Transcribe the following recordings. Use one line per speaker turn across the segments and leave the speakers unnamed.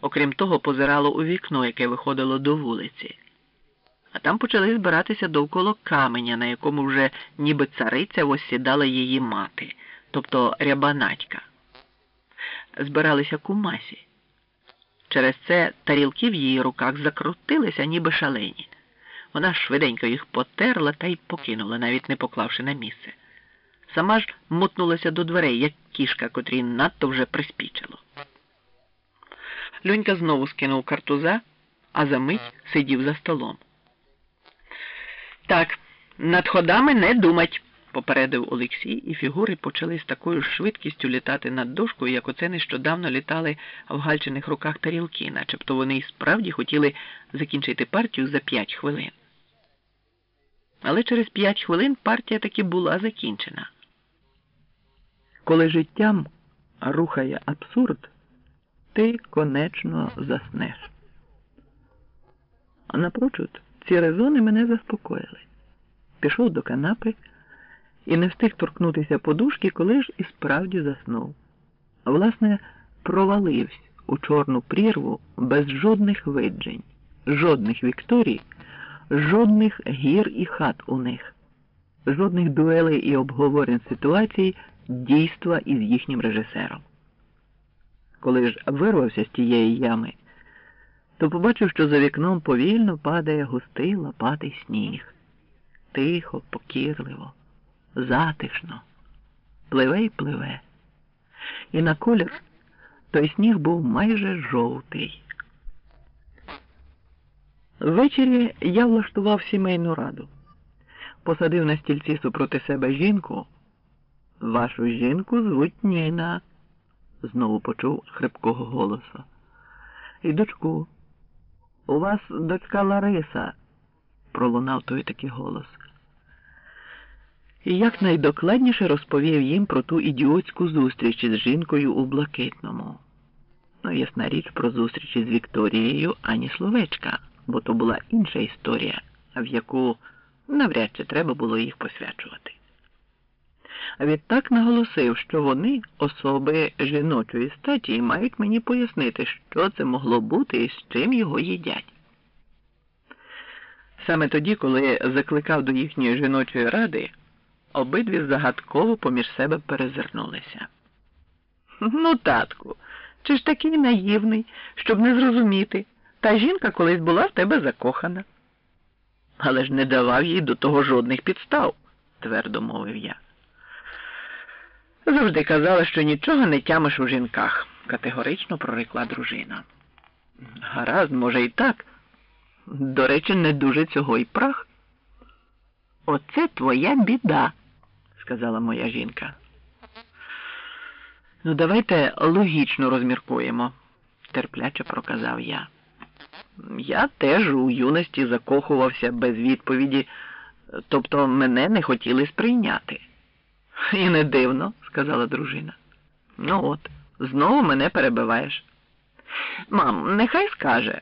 окрім того, позирало у вікно, яке виходило до вулиці. А там почали збиратися довкола каменя, на якому вже ніби цариця осідала її мати, тобто рябанатька. Збиралися кумасі. Через це тарілки в її руках закрутилися, ніби шалені. Вона швиденько їх потерла та й покинула, навіть не поклавши на місце. Сама ж мотнулася до дверей, як кішка, котрій надто вже приспічило. Льонька знову скинув картуза, а за мить сидів за столом. Так, над ходами не думать, попередив Олексій, і фігури почали з такою швидкістю літати над дошкою, як оце нещодавно літали в гальчених руках тарілки, начебто вони і справді хотіли закінчити партію за п'ять хвилин. Але через п'ять хвилин партія таки була закінчена. Коли життям рухає абсурд, ти конечно заснеш. А напрочуд ці резони мене заспокоїли. Пішов до канапи і не встиг торкнутися подушки, коли ж і справді заснув. Власне, провалився у чорну прірву без жодних виджень, жодних вікторій, жодних гір і хат у них, жодних дуелей і обговорень ситуацій дійства із їхнім режисером. Коли ж вирвався з тієї ями, то побачив, що за вікном повільно падає густий лопатий сніг. Тихо, покірливо, затишно, пливе й пливе. І на колір той сніг був майже жовтий. Ввечері я влаштував сімейну раду, посадив на стільці супроти себе жінку. Вашу жінку звуть Ніна, знову почув хрипкого голосу. І дочку. У вас дочка Лариса, пролунав той такий голос. І якнайдокладніше розповів їм про ту ідіотську зустріч із жінкою у Блакитному. Ну, ясна річ, про зустріч із Вікторією ані словечка, бо то була інша історія, в яку навряд чи треба було їх посвячувати. Відтак наголосив, що вони, особи жіночої статі, мають мені пояснити, що це могло бути і з чим його їдять. Саме тоді, коли закликав до їхньої жіночої ради, обидві загадково поміж себе перезирнулися. Ну, татку, чи ж такий наївний, щоб не зрозуміти, та жінка колись була в тебе закохана. Але ж не давав їй до того жодних підстав, твердо мовив я. Завжди казала, що нічого не тямиш у жінках, категорично прорекла дружина. Гаразд, може, і так. До речі, не дуже цього і прах. Оце твоя біда, сказала моя жінка. Ну, давайте логічно розміркуємо, терпляче проказав я. Я теж у юності закохувався без відповіді, тобто мене не хотіли сприйняти. І не дивно, сказала дружина. Ну от, знову мене перебиваєш. Мам, нехай скаже,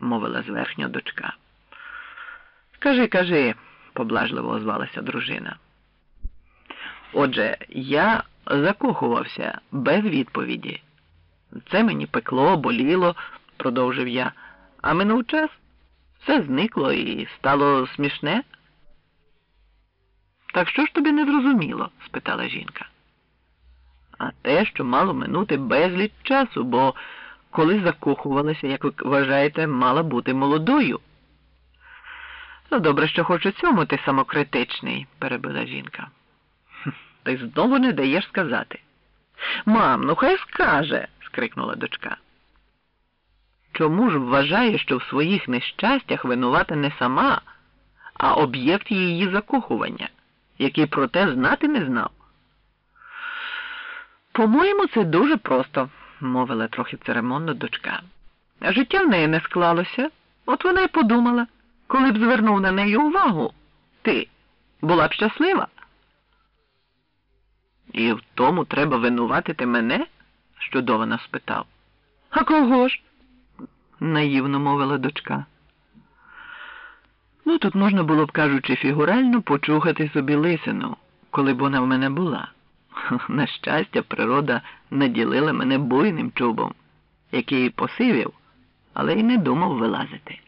мовила зверхня дочка. Кажи, кажи, поблажливо озвалася дружина. Отже, я закохувався без відповіді. Це мені пекло, боліло, продовжив я, а минув час все зникло і стало смішне. Так що ж тобі не зрозуміло? спитала жінка. А те, що мало минути безліч часу, бо коли закохувалася, як ви вважаєте, мала бути молодою. Ну, добре, що хоч у цьому ти самокритичний, перебила жінка. Ти знову не даєш сказати. Мам, ну хай скаже, скрикнула дочка. Чому ж вважає, що в своїх нещастях винувата не сама, а об'єкт її закохування, який про те знати не знав? По-моєму, це дуже просто, мовила трохи церемонно дочка. Життя в неї не склалося, от вона й подумала, коли б звернув на неї увагу, ти була б щаслива. І в тому треба винуватити мене? щодовано спитав. А кого ж? наївно мовила дочка. Ну, тут можна було б, кажучи, фігурально почухати собі лисину, коли б вона в мене була. На щастя, природа наділила мене буйним чубом, який посивів, але й не думав вилазити.